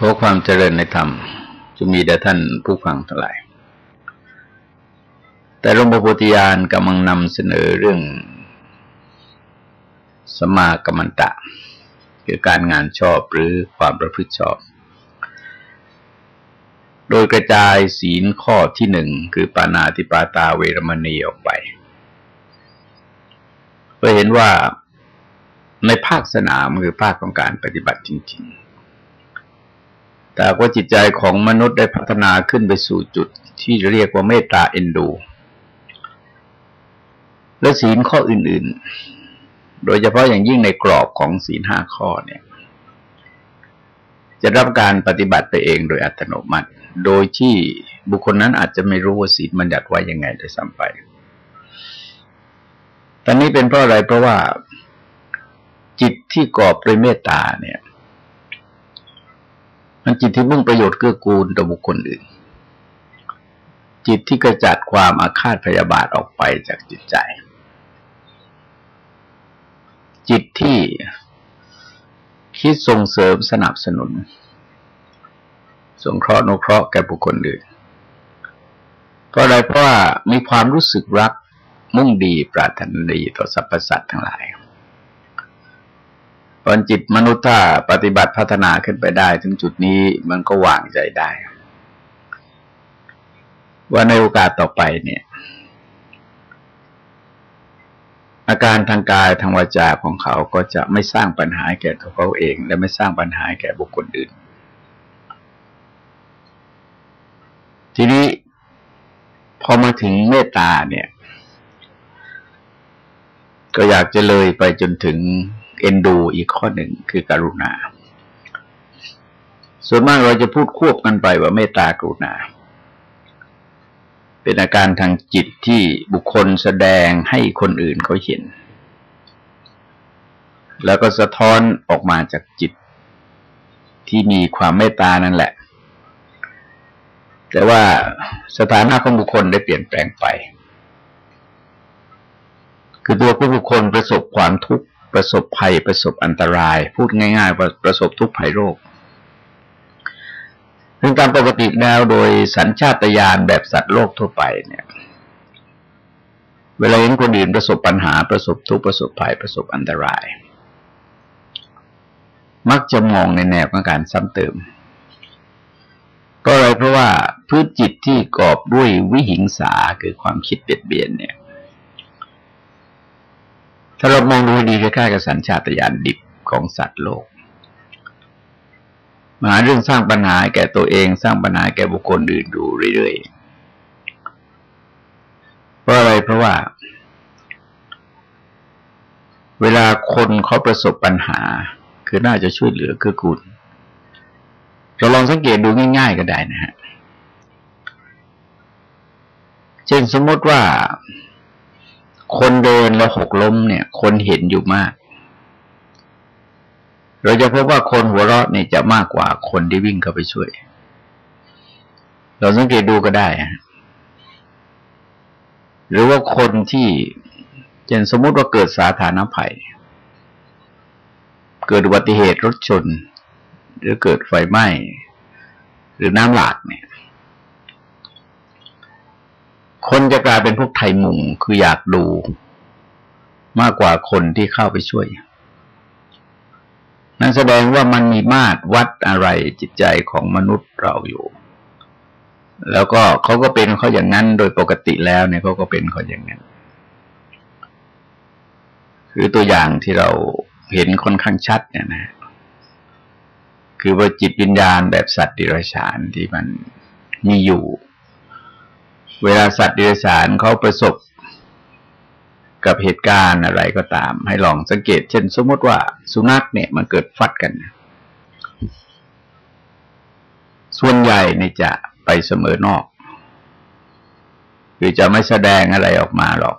ขอความเจริญในธรรมจะมีแด่ท่านผู้ฟังทั้งหลาย แต่หลวงพ่อโพธิญาณกำลังนำเสนอเรื่อง สมากรรมตะ คือการงานชอบหรือความประพฤติชอบ โดยกระจายศีลข้อที่หนึ่งคือปานาติปาตาเวรมณีออกไปเพื่อเห็นว่าในภาคสนามคือภาคของการปฏิบัติจริง ๆ แต่ว่าจิตใจของมนุษย์ได้พัฒนาขึ้นไปสู่จุดที่เรียกว่าเมตตาเอ็นดู และศีลข้ออื่น ๆ โดยเฉพาะอย่างยิ่งในกรอบของศีลห้าข้อเนี่ย จะรับการปฏิบัติไปเองโดยอัตโนมัติ โดยที่บุคคลนั้นอาจจะไม่รู้ว่าศีลมันจัดไว้ยังไงโดยซ้ำไปตอนนี้เป็นเพราะอะไรเพราะว่าจิตที่กรอบด้วยเมตตาเนี่ย มันจิตที่มุ่งประโยชน์เกื้อกูลต่อบุคคลอื่น จิตที่กระจัดความอาฆาตพยาบาทออกไปจากจิตใจ จิตที่คิดส่งเสริมสนับสนุน สงเคราะห์นุเคราะห์แก่บุคคลอื่นเพราะอะไรเพราะว่ามีความรู้สึกรักมุ่งดีปรารถนาดีต่อสรรพสัตว์ทั้งหลาย ตอนจิตมนุษย์ถ้าปฏิบัติพัฒนาขึ้นไปได้ ถึงจุดนี้มันก็วางใจได้ ว่าในโอกาสต่อไปเนี่ย อาการทางกายทางวาจาของเขาก็จะไม่สร้างปัญหาแก่ตัวเขาเอง และไม่สร้างปัญหาแก่บุคคลอื่น ทีนี้พอมาถึงเมตตาเนี่ย ก็อยากจะเลยไปจนถึง เอ็นดูอีกข้อหนึ่งคือกรุณา ส่วนมากเราจะพูดควบกันไปว่าเมตตากรุณา เป็นอาการทางจิตที่บุคคลแสดงให้คนอื่นเขาเห็น แล้วก็สะท้อนออกมาจากจิต ที่มีความเมตตานั่นแหละ แต่ว่าสถานะของบุคคลได้เปลี่ยนแปลงไป คือตัวผู้บุคคลประสบความทุกข์ ประสบภัยประสบอันตราย พูดง่ายๆว่าประสบทุกภัยโรคซึ่งตามปกติแล้วโดยสัญชาตญาณแบบสัตว์โลกทั่วไปเนี่ย เวลาเห็นคนอื่นประสบปัญหาประสบทุกประสบภัยประสบอันตราย มักจะมองในแนวของการซ้ำเติมก็เลยเพราะว่าพื้นจิตที่กอบด้วยวิหิงสาคือความคิดเบียดเบียนเนี่ย ถ้าเรามองดูดีใกล้ๆกับสัญชาตญาณดิบของสัตว์โลกมาหาเรื่องสร้างปัญหาแก่ตัวเอง สร้างปัญหาแก่บุคคลอื่นดูเรื่อยๆ เพราะอะไรเพราะว่า เวลาคนเขาประสบปัญหา คือน่าจะช่วยเหลือคือคุณเราลองสังเกตดูง่าย ๆ ก็ได้นะฮะ เช่นสมมติว่า คนเดินแล้วหกล้มเนี่ย คนเห็นอยู่มาก เราจะพบว่าคนหัวเราะเนี่ยจะมากกว่าคนที่วิ่งเข้าไปช่วย เราสังเกตดูก็ได้หรือว่าคนที่เช่นสมมติว่าเกิดสาธารณภัย เกิดอุบัติเหตุรถชน หรือเกิดไฟไหม้ หรือน้ำหลากเนี่ย คนจะกลายเป็นพวกไทยมุงคืออยากดู มากกว่าคนที่เข้าไปช่วย นั่นแสดงว่ามันมีมาตรวัดอะไรจิตใจของมนุษย์เราอยู่ แล้วก็เขาก็เป็นเขาอย่างนั้นโดยปกติแล้วเนี่ยเขาก็เป็นเขาอย่างนั้น คือตัวอย่างที่เราเห็นค่อนข้างชัดเนี่ยนะ คือว่าจิตวิญญาณแบบสัตว์ดิรัจฉานที่มันมีอยู่ เวลาสัตว์เดรัจฉานเขาประสบกับเหตุการณ์อะไรก็ตาม ให้ลองสังเกต เช่น สมมติว่าสุนัขเนี่ยมันเกิดฟัดกัน ส่วนใหญ่เนี่ยจะไปเสมอนอก คือจะไม่แสดงอะไรออกมาหรอก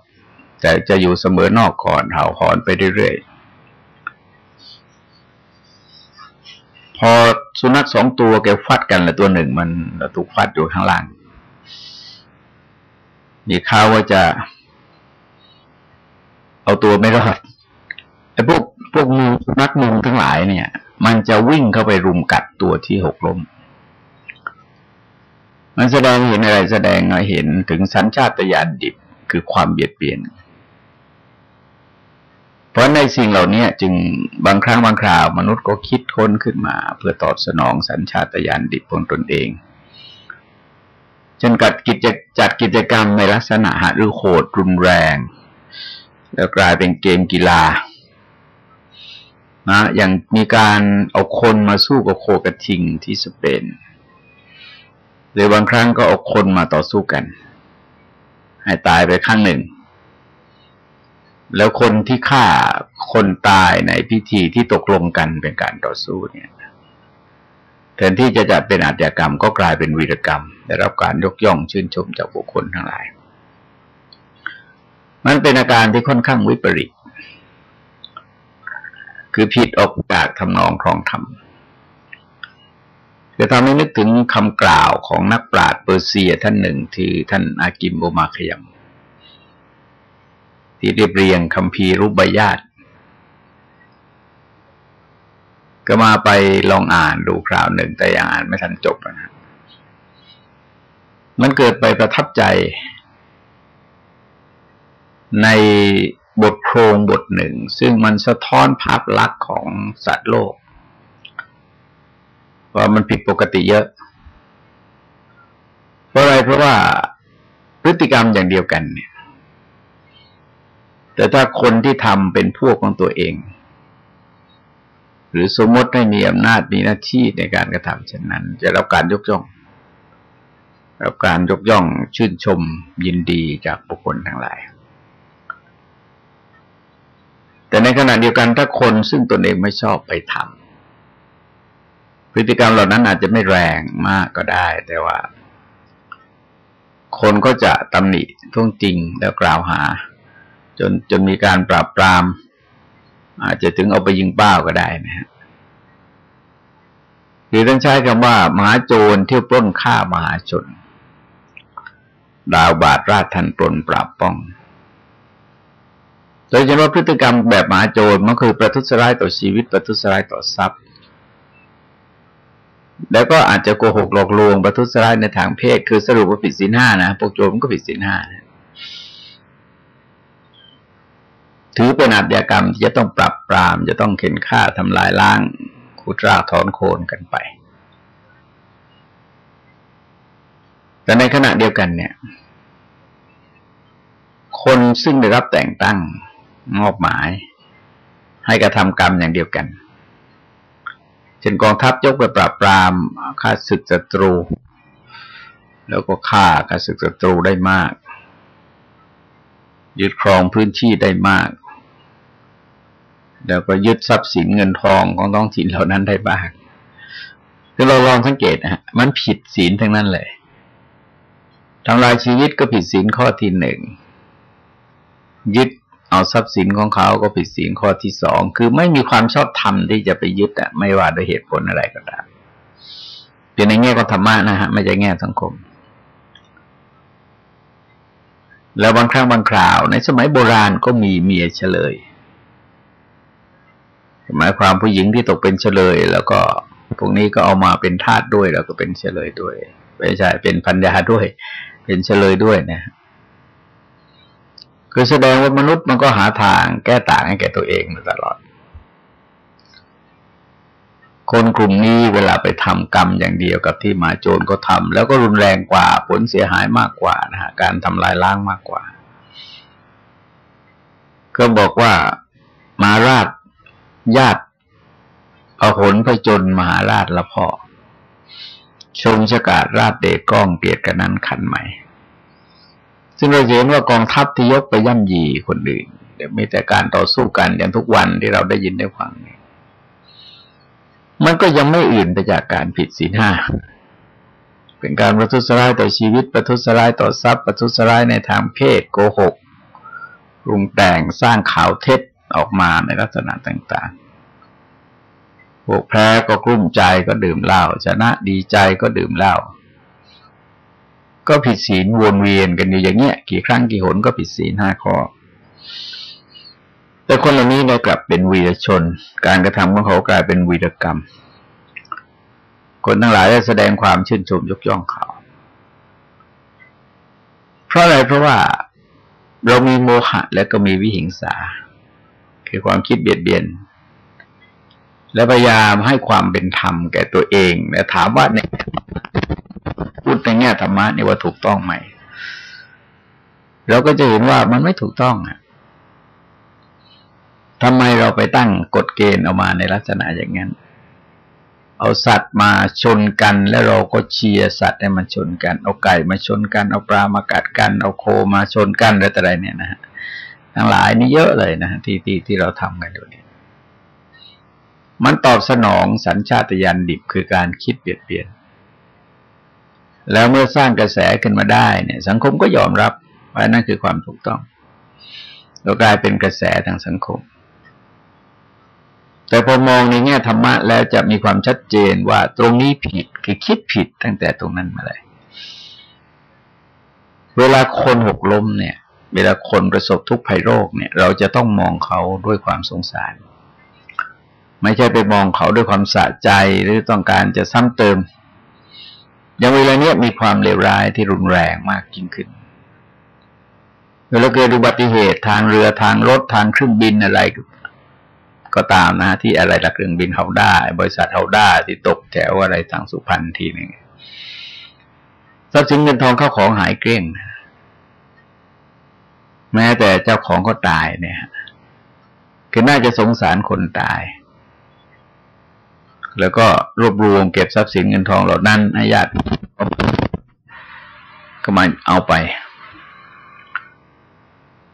แต่จะอยู่เสมอนอกก่อนเห่าหอนไปเรื่อยๆ พอสุนัขสองตัวแกฟัดกันล้วตัวหนึ่งมันถูกฟัดอยู่ข้างล่าง มีข่าวว่าจะ เอาตัวไม่รอดไอ้พวกพวกมูนักมูทั้งหลายเนี่ย มันจะวิ่งเข้าไปรุมกัดตัวที่หกล้ม มันแสดงเห็นอะไรแสดงเห็นถึงสัญชาตญาณดิบคือความเบียดเบียน เพราะในสิ่งเหล่านี้จึงบางครั้งบางคราว มนุษย์ก็คิดค้นขึ้นมา เพื่อตอบสนองสัญชาตญาณดิบของตนเองจนกัดกิจ จัดกิจกรรมในลักษณะหรือโหดรุนแรง แล้วกลายเป็นเกมกีฬานะอย่างมีการเอาคนมาสู้กับโคกระทิงที่สเปนหรือบางครั้งก็เอาคนมาต่อสู้กัน ให้ตายไปข้างหนึ่ง แล้วคนที่ฆ่าคนตายในพิธีที่ตกลงกันเป็นการต่อสู้เนี่ย แทนที่จะจัดเป็นอาชญากรรมก็กลายเป็นวีรกรรม ได้รับการยกย่องชื่นชมจากบุคคลทั้งหลาย มันเป็นอาการที่ค่อนข้างวิปริต คือผิดออกจากทำนองครองธรรมจะทำให้นึกถึงคำกล่าวของนักปราชญ์เปอร์เซียท่านหนึ่งที่ท่านอากิมโบมาขยมที่เรียบเรียงคำพีรูปใบญาติ ก็มาไปลองอ่านดูคราวหนึ่งแต่ยังอ่านไม่ทันจบนะมันเกิดไปประทับใจ ในบทโครงบทหนึ่ง ซึ่งมันสะท้อนภาพลักษณ์ของสัตว์โลก ว่ามันผิดปกติเยอะ เพราะอะไรเพราะว่าพฤติกรรมอย่างเดียวกันเนี่ยแต่ถ้าคนที่ทำเป็นพวกของตัวเอง หรือสมมติให้มีอำนาจมีหน้าที่ในการกระทำเช่นนั้น จะรับการยกย่อง รับการยกย่องชื่นชมยินดีจากบุคคลทั้งหลาย แต่ในขณะเดียวกันถ้าคนซึ่งตนเองไม่ชอบไปทำพฤติกรรมเหล่านั้นอาจจะไม่แรงมากก็ได้ แต่ว่า คนก็จะตำหนิท่วงจริงแล้วกล่าวหา จนจนมีการปราบปราม อาจจะถึงเอาไปยิงเป้าก็ได้นะฮะหรือต้องใช้คำว่า มหาโจรเที่ยวปล้นฆ่ามหาชน ดาวบาดราดทันปลนปราบป้อง โดยเฉพาะพฤติกรรมแบบมหาโจรมันคือประทุษร้ายต่อชีวิต ประทุษร้ายต่อทรัพย์ แล้วก็อาจจะโกหกหลอกลวงประทุษร้ายในทางเพศ คือสรุปว่าผิดศีลห้านะพวกโจรมันก็ผิดศีลห้านะ ถือเป็นอาชญากรรมที่จะต้องปรับปราม จะต้องเข็นฆ่าทำลายล้างขุดรากถอนโคนกันไป แต่ในขณะเดียวกันเนี่ย คนซึ่งได้รับแต่งตั้งมอบหมาย ให้กระทำกรรมอย่างเดียวกันเช่นกองทัพยกไปปราบปรามฆ่าศึกศัตรู แล้วก็ฆ่าฆ่าศึกศัตรูได้มากยึดครองพื้นที่ได้มาก แล้วก็ยึดทรัพย์สินเงินทองของท้องถิ่นเหล่านั้นได้บ้างคือเราลองสังเกตนะฮะมันผิดศีลทั้งนั้นเลยทำลายชีวิตก็ผิดศีลข้อที่หนึ่งยึดเอาทรัพย์สินของเขาก็ผิดศีลข้อที่สองคือไม่มีความชอบธรรมที่จะไปยึดอะไม่ว่าด้วยเหตุผลอะไรก็ตามเป็นในแง่ของธรรมะนะฮะไม่ใช่แง่สังคม แล้วบางครั้งบางคราว ในสมัยโบราณก็มีเมียเฉลย หมายความผู้หญิงที่ตกเป็นเฉลย แล้วก็พวกนี้ก็เอามาเป็นทาสด้วยแล้วก็เป็นเฉลยด้วยไม่ใช่เป็นพัญญาด้วย เป็นเฉลยด้วยนะคือแสดงว่ามนุษย์มันก็หาทางแก้ต่างให้แก่ตัวเองมาตลอด คนกลุ่มนี้เวลาไปทำกรรมอย่างเดียวกับที่มาโจรก็ทำแล้วก็รุนแรงกว่าผลเสียหายมากกว่านะฮะการทำลายล้างมากกว่า ก็บอกว่ามาราช ญาติอาหนไปจนมหาราชละพ่อชงชกาดราชเดก้องเกียรติกันนั้นขันใหม่ ซึ่งเราเห็นว่ากองทัพที่ยกไปย่ำยีคนอื่นเดี๋ยวมีแต่การต่อสู้กันอย่างทุกวันที่เราได้ยินได้ฟังมันก็ยังไม่อื่นไปจากการผิดศีลห้าเป็นการประทุษร้ายต่อชีวิต ประทุษร้ายต่อทรัพย์ ประทุษร้ายในทางเพศโกหกรุงแต่งสร้างข่าวเท็จ ออกมาในลักษณะต่างๆ พวกแพ้ก็กลุ้มใจก็ดื่มเหล้าชนะดีใจก็ดื่มเหล้าก็ผิดศีลวนเวียนกันอยู่อย่างเงี้ยกี่ครั้งกี่หนก็ผิดศีลห้าข้อ แต่คนเหล่านี้เนี่ยกลับเป็นวีรชน การกระทำของเขากลายเป็นวีรกรรม คนทั้งหลายได้แสดงความชื่นชมยกย่องเขา เพราะอะไรเพราะว่าเรามีโมหะและก็มีวิหิงสา คือความคิดเบียดเบียน และพยายามให้ความเป็นธรรมแก่ตัวเองแต่ถามว่าในพูดในแง่ธรรมะนี่ว่าถูกต้องไหมเราก็จะเห็นว่ามันไม่ถูกต้องอะทำไมเราไปตั้งกฎเกณฑ์ออกมาในลักษณะอย่างนั้น เอาสัตว์มาชนกัน แล้วเราก็เชียร์สัตว์ให้มันชนกัน เอาไก่มาชนกัน เอาปลามากัดกัน เอาโคมาชนกันอะไรต่ออะไรเนี่ยนะฮะ ทั้งหลายนี่เยอะเลยนะที่ที่ที่เราทำกันอยู่เนี่ยมันตอบสนองสัญชาตญาณดิบคือการคิดเปลี่ยนเปลี่ยน แล้วเมื่อสร้างกระแสขึ้นมาได้เนี่ย สังคมก็ยอมรับว่านั่นคือความถูกต้องเรากลายเป็นกระแสทางสังคม แต่พอมองในแง่ธรรมะแล้วจะมีความชัดเจนว่าตรงนี้ผิดคือคิดผิดตั้งแต่ตรงนั้นมาเลย เวลาคนหกล้มเนี่ย เวลาคนประสบทุกข์ภัยโรคเนี่ย เราจะต้องมองเขาด้วยความสงสาร ไม่ใช่ไปมองเขาด้วยความสะใจหรือต้องการจะซ้ำเติม อย่างเวลาเนี้ยมีความเลวร้ายที่รุนแรงมากยิ่งขึ้นเวลาเกิดอุบัติเหตุทางเรือทางรถทางเครื่องบินอะไรก็ตามนะที่อะไรละเครื่องบินเขาได้บริษัทเขาได้ที่ตกแถวอะไรทางสุพรรณทีหนึ่งทรัพย์สินเงินทองเข้าของหายเกลี้ยง แม้แต่เจ้าของก็ตายเนี่ยคือน่าจะสงสารคนตาย แล้วก็รวบรวมเก็บทรัพย์สินเงินทองเหล่านั้นให้ญาติก็มาเอาไป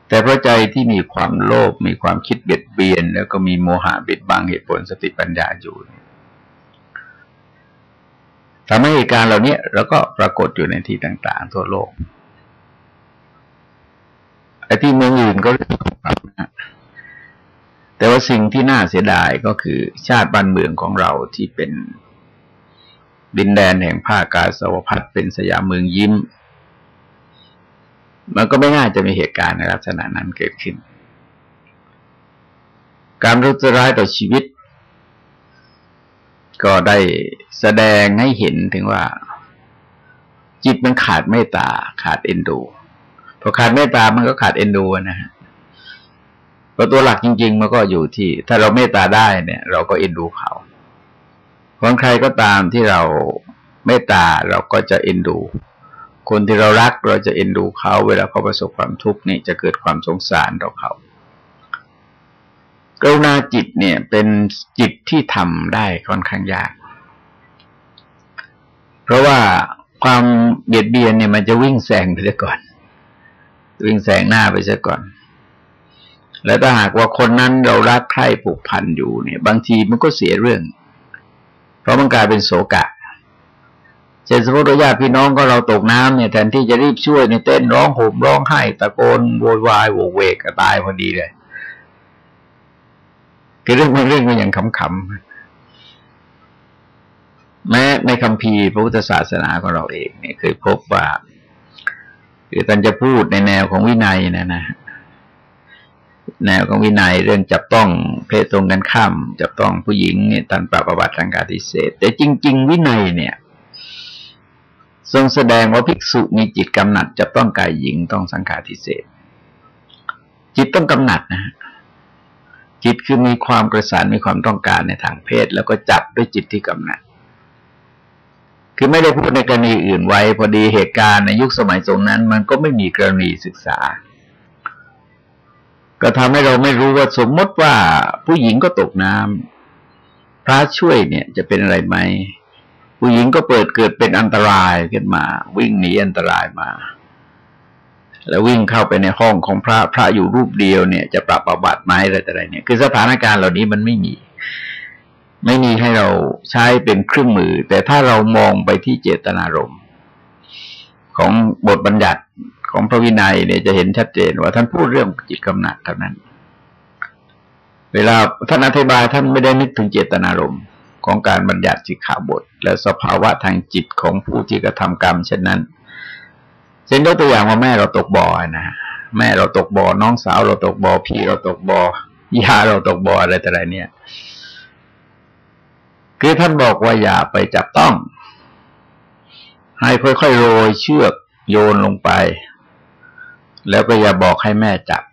แต่เพราะใจที่มีความโลภมีความคิดเบียดเบียน แล้วก็มีโมหะบิดบังเหตุผลสติปัญญาอยู่ทำให้เหตุการณ์เหล่านี้เราก็ปรากฏอยู่ในที่ต่าง ๆ ทั่วโลก ไอ้ที่เมืองอื่นก็เรื่องของเรานะแต่ว่าสิ่งที่น่าเสียดายก็คือชาติบ้านเมืองของเราที่เป็นดินแดนแห่งภาคกาสวพัฒเป็นสยามเมืองยิ้ม มันก็ไม่น่าจะมีเหตุการณ์ในลักษณะนั้นเกิดขึ้น การรุนร้ายต่อชีวิต ก็ได้แสดงให้เห็นถึงว่า จิตมันขาดเมตตาขาดเอ็นดู พอขาดเมตตามันก็ขาดเอ็นดูนะฮะเพราะตัวหลักจริง ๆ มันก็อยู่ที่ ถ้าเราเมตตาได้เนี่ย เราก็เอ็นดูเขาคนใครก็ตามที่เราเมตตาเราก็จะเอ็นดู คนที่เรารักเราจะเอ็นดูเขา เวลาเขาประสบความทุกข์นี่จะเกิดความสงสารต่อเขากรุณาจิตเนี่ยเป็นจิตที่ทำได้ค่อนข้างยาก เพราะว่าความเบียดเบียนเนี่ยมันจะวิ่งแซงไปซะก่อน วิ่งแซงหน้าไปซะก่อน แล้วถ้าหากว่าคนนั้นเรารักใคร่ผูกพันอยู่เนี่ย บางทีมันก็เสียเรื่อง เพราะมันกลายเป็นโศกะเช่นสมมติว่าญาติพี่น้องก็เราตกน้ำเนี่ยแทนที่จะรีบช่วยในเต้นร้องโหมร้องไห้ตะโกนโวยวายโวเวกก็ตายพอดีเลยคือเรื่องมันเรื่องมันอย่างขำๆแม้ในคำพีพระพุทธศาสนาของเราเองเนี่ยเคยพบว่า คือท่านจะพูดในแนวของวินัยนะนะแนวของวินัยเรื่องจับต้องเพศตรงกันข้ามจับต้องผู้หญิงเนี่ยท่านปรับประวัติทางการทิเศษแต่จริง ๆ วินัยเนี่ย ทรงแสดงว่าภิกษุมีจิตกำหนัดจะต้องกายหญิงต้องสังขาทิเศษจิตต้องกำหนัดนะจิตคือมีความกระสานมีความต้องการในทางเพศ แล้วก็จับด้วยจิตที่กำหนัด คือไม่ได้พูดในกรณีอื่นไว้ พอดีเหตุการณ์ในยุคสมัยตรงนั้น มันก็ไม่มีกรณีศึกษา ก็ทำให้เราไม่รู้ว่าสมมติว่าผู้หญิงก็ตกน้ำพระช่วยเนี่ยจะเป็นอะไรไหมผู้หญิงก็เปิดเกิดเป็นอันตรายขึ้นมา วิ่งหนีอันตรายมา แล้ววิ่งเข้าไปในห้องของพระพระอยู่รูปเดียวเนี่ย จะปรับประบัติไหมอะไรแต่อะไรเนี่ย คือสถานการณ์เหล่านี้มันไม่มี ไม่มีให้เราใช้เป็นเครื่องมือ แต่ถ้าเรามองไปที่เจตนารมณ์ของบทบัญญัติของพระวินัยเนี่ยจะเห็นชัดเจนว่าท่านพูดเรื่องจิตกำหนัดเท่านั้น เวลาท่านอธิบายท่านไม่ได้นึกถึงเจตนารมณ์ของการบัญญัติสิกขาบท และสภาวะทางจิตของผู้ที่กระทำกรรมเช่นนั้นเช่นยกตัวอย่างว่าแม่เราตกบ่อนะแม่เราตกบ่อน้องสาวเราตกบ่อพี่เราตกบ่อยาเราตกบ่ออะไรแต่ไรเนี่ย คือท่านบอกว่าอย่าไปจับต้อง ให้ค่อยๆโรยเชือกโยนลงไป แล้วก็อย่าบอกให้แม่จับ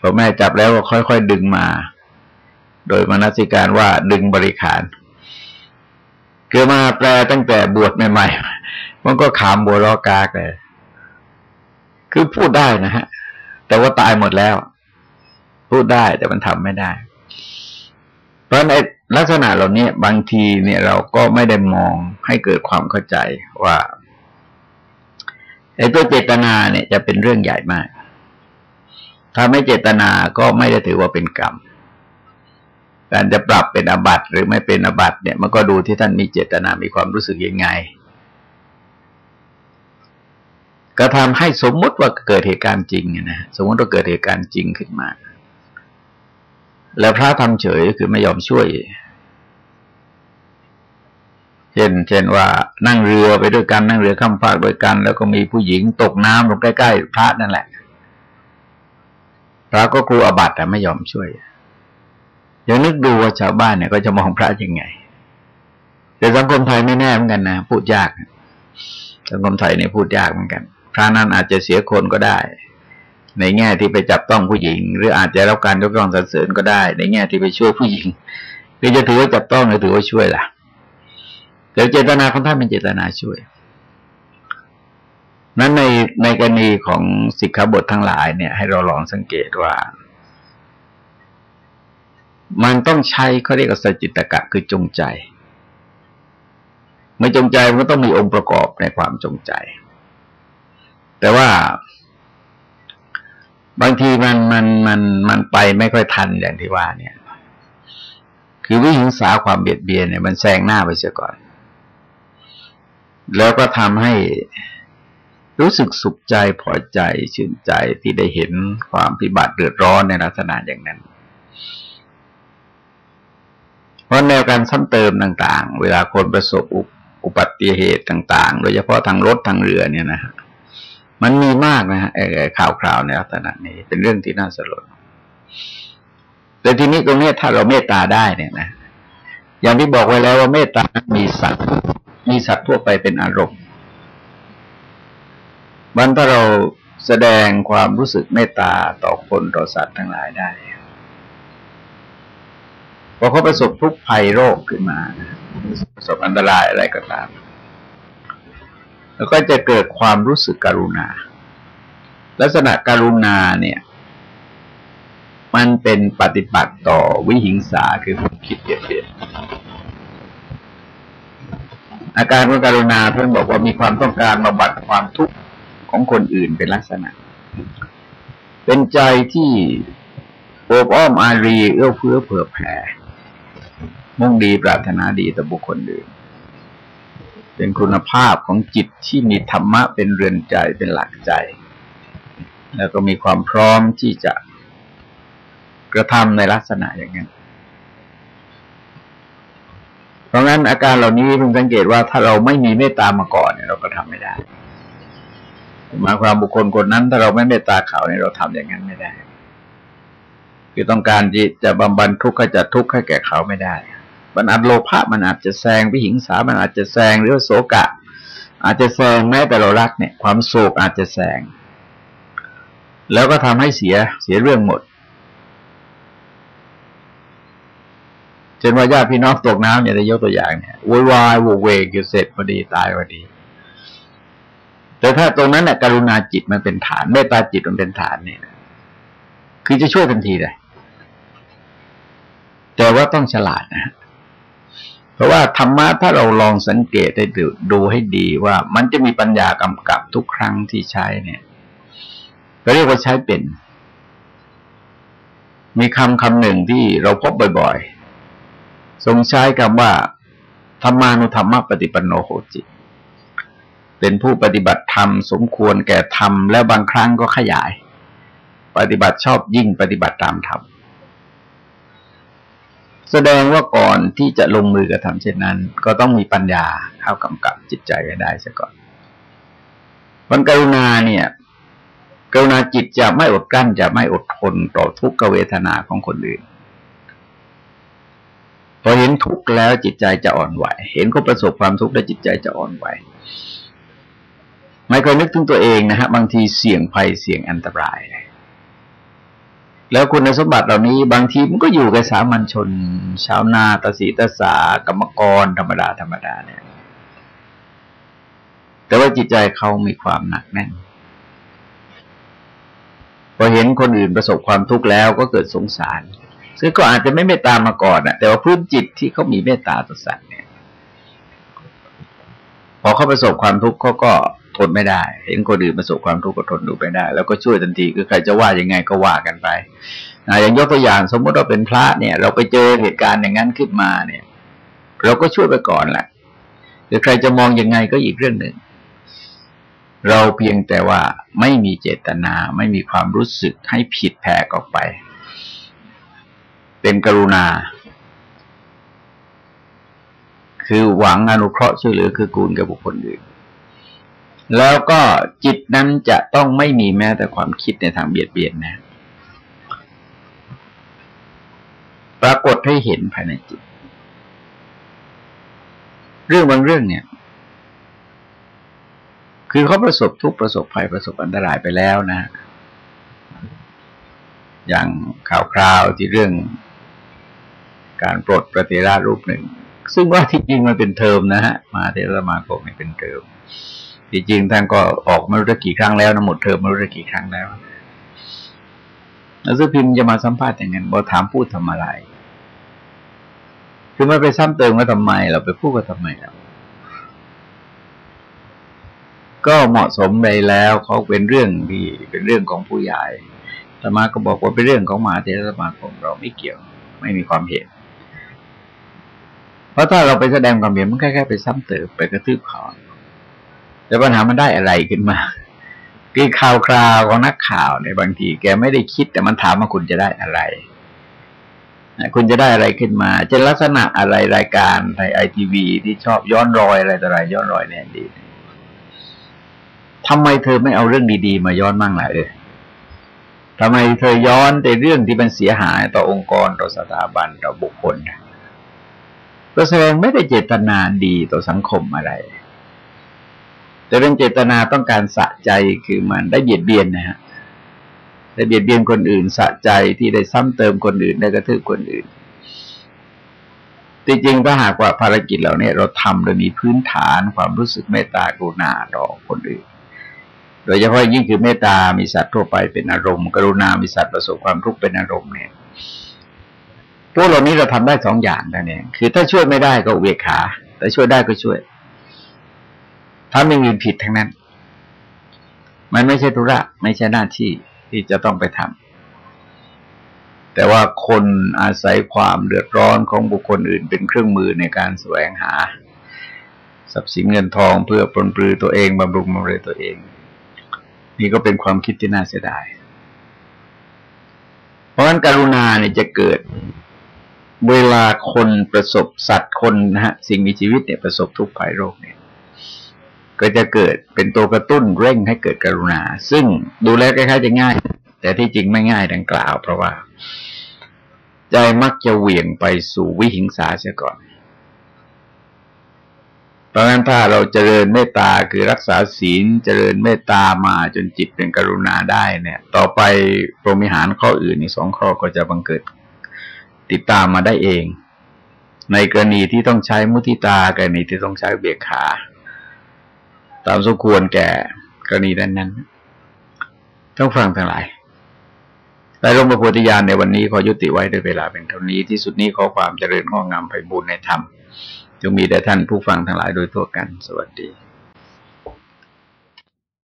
พอแม่จับแล้วก็ค่อยๆดึงมา โดยมนสิการว่าดึงบริขารคือมาแปลตั้งแต่บวชใหม่ๆ มันก็ขามบัวรอกากเลยคือพูดได้นะฮะ แต่ว่าตายหมดแล้ว พูดได้แต่มันทำไม่ได้ เพราะใน ลักษณะเหล่านี้บางทีเนี่ยเราก็ไม่ได้มองให้เกิดความเข้าใจว่าไอ้ตัวเจตนาเนี่ยจะเป็นเรื่องใหญ่มาก ถ้าไม่เจตนาก็ไม่ได้ถือว่าเป็นกรรม การจะปรับเป็นอบัตหรือไม่เป็นอบัตเนี่ยมันก็ดูที่ท่านมีเจตนามีความรู้สึกยังไง ก็ทำให้สมมติว่าเกิดเหตุการณ์จริงนะสมมติว่าเกิดเหตุการณ์จริงขึ้นมา แล้วพระทำเฉยคือไม่ยอมช่วย เช่น เช่นว่านั่งเรือไปด้วยกันนั่งเรือข้ามฟากด้วยกัน แล้วก็มีผู้หญิงตกน้ำลงใกล้ๆพระนั่นแหละ พระก็กลัวอบัตแต่ไม่ยอมช่วยอย่านึกดูว่าชาวบ้านเนี่ยก็จะมองพระยังไง แต่สังคมไทยไม่แน่เหมือนกันนะพูดยาก สังคมไทยเนี่ยพูดยากเหมือนกัน พระนั้นอาจจะเสียคนก็ได้ ในแง่ที่ไปจับต้องผู้หญิง หรืออาจจะรับการยกย่องสรรเสริญก็ได้ ในแง่ที่ไปช่วยผู้หญิงคือจะถือว่าจับต้องหรือถือว่าช่วยล่ะแต่เจตนาของท่านเป็นเจตนาช่วย นั้นในในกรณีของสิกขาบททั้งหลายเนี่ย ให้เราลองสังเกตว่า มันต้องใช้เขาเรียกว่าสจิตกะคือจงใจเมื่อจงใจมันก็ต้องมีองค์ประกอบในความจงใจ แต่ว่า บางทีมันมันมันมันไปไม่ค่อยทันอย่างที่ว่าเนี่ย คือวิหิงสาความเบียดเบียนเนี่ยมันแซงหน้าไปเสียก่อน แล้วก็ทำให้รู้สึกสุขใจพอใจชื่นใจที่ได้เห็นความพิบัติเดือดร้อนในลักษณะอย่างนั้น เพราะแนวการซ้ำเติมต่าง ๆ เวลาคนประสบอุบัติเหตุต่าง ๆ โดยเฉพาะทางรถทางเรือเนี่ยนะฮะ มันมีมากนะฮะข่าวคราวในลักษณะนี้ เป็นเรื่องที่น่าสลดแต่ทีนี้ตรงนี้ถ้าเราเมตตาได้เนี่ยนะอย่างที่บอกไว้แล้วว่าเมตตามีสัตว์มีสัตว์ทั่วไปเป็นอารมณ์มันถ้าเราแสดงความรู้สึกเมตตาต่อคนต่อสัตว์ทั้งหลายได้พอเขาประสบทุกภัยโรคขึ้นมา ประสบอันตรายอะไรก็ตาม แล้วก็จะเกิดความรู้สึกกรุณา ลักษณะการุณาเนี่ย มันเป็นปฏิปักษ์ต่อวิหิงสาคือความคิดเปลี่ยนอาการของการุณาเพื่อนบอกว่ามีความต้องการมาบัดความทุกข์ของคนอื่นเป็นลักษณะ เป็นใจที่โอบอ้อมอารีเอื้อเฟื้อเผื่อแผ่มุ่งดีปรารถนาดีต่อบุคคลอื่น เป็นคุณภาพของจิตที่มีธรรมะเป็นเรือนใจเป็นหลักใจ แล้วก็มีความพร้อมที่จะกระทำในลักษณะอย่างนั้นเพราะงั้นอาการเหล่านี้เพิ่งสังเกตว่าถ้าเราไม่มีเมตตามาก่อนเนี่ยเราก็ทำไม่ได้หมายความบุคคลคนนั้น ถ้าเราไม่เมตตาเขาเนี่ยเราทำอย่างนั้นไม่ได้ คือต้องการที่จะบำบัดทุกข์ให้จะทุกข์ให้แก่เขาไม่ได้ มันอัดโลภะมันอาจจะแซงวิหิงสา มันอาจจะแซงหรือว่าโศกะ อาจจะแซงแม้แต่เรารักเนี่ย ความโศกอาจจะแซงแล้วก็ทำให้เสียเสียเรื่องหมดเช่นว่าญาติพี่น้องตกน้ำเนี่ยได้ยกตัวอย่างเนี่ยวุ่นวายโวเวกอยู่เสร็จพอดีตายพอดี แต่ถ้าตรงนั้นเนี่ยกรุณาจิตมันเป็นฐานเมตตาจิตมันเป็นฐานเนี่ยคือจะช่วยทันทีเลยแต่ว่าต้องฉลาดนะ เพราะว่าธรรมะถ้าเราลองสังเกตให้ดูให้ดีว่ามันจะมีปัญญากำกับทุกครั้งที่ใช้เนี่ยเราเรียกว่าใช้เป็น มีคำคำหนึ่งที่เราพบบ่อยๆ ทรงใช้คำว่า ธรรมานุธรรมปฏิปันโนโหจิต เป็นผู้ปฏิบัติธรรม สมควรแก่ธรรม แล้วบางครั้งก็ขยาย ปฏิบัติชอบยิ่งปฏิบัติตามธรรม แสดงว่าก่อนที่จะลงมือกระทำเช่นนั้น ก็ต้องมีปัญญาเข้ากำกับจิตใจไว้ได้ซะก่อนวันกรุณาเนี่ยกกรุณาจิตจะไม่อดกลั้นจะไม่อดทนต่อทุกขเวทนาของคนอื่นพอเห็นทุกข์แล้วจิตใจจะอ่อนไหว เห็นเขาประสบความทุกข์แล้วจิตใจจะอ่อนไหวไม่เคยนึกถึงตัวเองนะฮะบางทีเสี่ยงภัยเสี่ยงอันตราย แล้วคุณสมบัติเหล่านี้บางทีมันก็อยู่กับสามัญชน ชาวนาตสีตสากรรมกรธรรมดาธรรมดาเนี่ย แต่ว่าจิตใจเขามีความหนักแน่นพอเห็นคนอื่นประสบความทุกข์แล้วก็เกิดสงสาร ซึ่งก็อาจจะไม่เมตตามาก่อนนะแต่ว่าพื้นจิตที่เขามีเมตตาต่อสัตว์เนี่ย พอเขาประสบความทุกข์เขาก็ ทนไม่ได้ เห็นคนอื่นประสบความทุกข์ก็ทนดูไม่ได้ แล้วก็ช่วยทันทีคือใครจะว่ายังไงก็ว่ากันไปนะอย่างยกตัวอย่างสมมติเราเป็นพระเนี่ย เราไปเจอเหตุการณ์อย่างนั้นขึ้นมาเนี่ย เราก็ช่วยไปก่อนแหละหรือใครจะมองยังไงก็อีกเรื่องหนึ่ง เราเพียงแต่ว่าไม่มีเจตนาไม่มีความรู้สึกให้ผิดแผกออกไป เป็นกรุณา คือหวังอนุเคราะห์ช่วยเหลือคือกูลกับบุคคลอื่น แล้วก็จิตนั้นจะต้องไม่มีแม้แต่ความคิดในทางเบียดเบียนนะ ปรากฏให้เห็นภายในจิต เรื่องบางเรื่องเนี่ย คือเขาประสบทุกประสบภัยประสบอันตรายไปแล้วนะ อย่างข่าวคราวที่เรื่องการปลดประเทรารูปหนึ่ง ซึ่งว่าที่จริงมันเป็นเทอมนะฮะ มาเทรมาโกนี่เป็นเทอม ที่จริงท่านก็ออกมารู้กี่ครั้งแล้วนะหมดเทอมมารู้กี่ครั้งแล้วแล้วสุพิมจะมาสัมภาษณ์อย่างนั้นบอกถามพูดทำอะไร คือไม่ไปซ้ำเติมว่าทำไม เราไปพูดว่าทำไมเราก็เหมาะสมไปแล้วเขาเป็นเรื่องที่เป็นเรื่องของผู้ใหญ่ธรรมาก็บอกว่าเป็นเรื่องของมหาเทรสมาคมเราไม่เกี่ยว ไม่มีความเห็น เพราะถ้าเราไปแสดงความเห็นมันแค่แค่ไปซ้ำเติมไปกระทืบเขา แต่ปัญหามันได้อะไรขึ้นมาคือข่าวคราวของนักข่าวในบางที แกไม่ได้คิด แต่มันถามว่าคุณจะได้อะไรคุณจะได้อะไรขึ้นมาจะลักษณะอะไรรายการในไอทีวีที่ชอบย้อนรอยอะไรต่ออะไรย้อนรอยเนี่ยดีทำไมเธอไม่เอาเรื่องดี ๆ มาย้อนมั่งหล่ะเออทำไมเธอย้อนแต่เรื่องที่มันเสียหายต่อองค์กรต่อสถาบันต่อบุคคลก็แสดงไม่ได้เจตนาดีต่อสังคมอะไร แต่เรื่องเจตนาต้องการสะใจคือมันได้เบียดเบียนนะฮะได้เบียดเบียนคนอื่น สะใจที่ได้ซ้ำเติมคนอื่นได้กระทืบคนอื่นจริงๆถ้าหากว่าภารกิจเหล่านี้เราทำโดยมีพื้นฐานความรู้สึกเมตตากรุณาต่อคนอื่น โดยเฉพาะยิ่งคือเมตตา มีสัตว์ทั่วไปเป็นอารมณ์ กรุณา มีสัตว์ประสบความทุกข์เป็นอารมณ์เนี่ยพวกเหล่านี้เราทำได้สองอย่างนั่นเองคือถ้าช่วยไม่ได้ก็เวขา แต่ช่วยได้ก็ช่วย ถ้าไม่มีผิดทั้งนั้น มันไม่ใช่ธุระ ไม่ใช่หน้าที่ที่จะต้องไปทำแต่ว่าคนอาศัยความเดือดร้อนของบุคคลอื่น เป็นเครื่องมือในการแสวงหา ทรัพย์สินเงินทองเพื่อปลนปลือตัวเองบำรุงบำเรอตัวเอง นี่ก็เป็นความคิดที่น่าเสียดาย เพราะฉะนั้นการุณาเนี่ยจะเกิดเวลาคนประสบสัตว์คนนะฮะสิ่งมีชีวิตเนี่ยประสบทุกข์ภัยโรคเนี่ย ก็จะเกิดเป็นตัวกระตุ้นเร่งให้เกิดกรุณา ซึ่งดูแลคล้ายๆจะง่าย แต่ที่จริงไม่ง่ายดังกล่าว เพราะว่า ใจมักจะเหวี่ยงไปสู่วิหิงสาเสียก่อนราะงั้นถ้าเราเจริญเมตตาคือรักษาศีลเจริญเมตตามาจนจิตเป็นกรุณาได้เนี่ย ต่อไปโปรมิหารข้ออื่นอีกสองข้อก็จะบังเกิดติดตามมาได้เอง ในกรณีที่ต้องใช้มุทิตากรณีที่ต้องใช้เบียขา ตามสมควรแก่กรณีนั้นนั้นต้องฟังทั้งหลายแต่ร่วงพ่อโพธิญาณในวันนี้ขอยุติไว้ด้วยเวลาเป็นเท่านี้ที่สุดนี้ขอความเจริญงอกงามไปบุญในธรรมจงมีแด่ท่านผู้ฟังทั้งหลายโดยทั่วกัน สวัสดี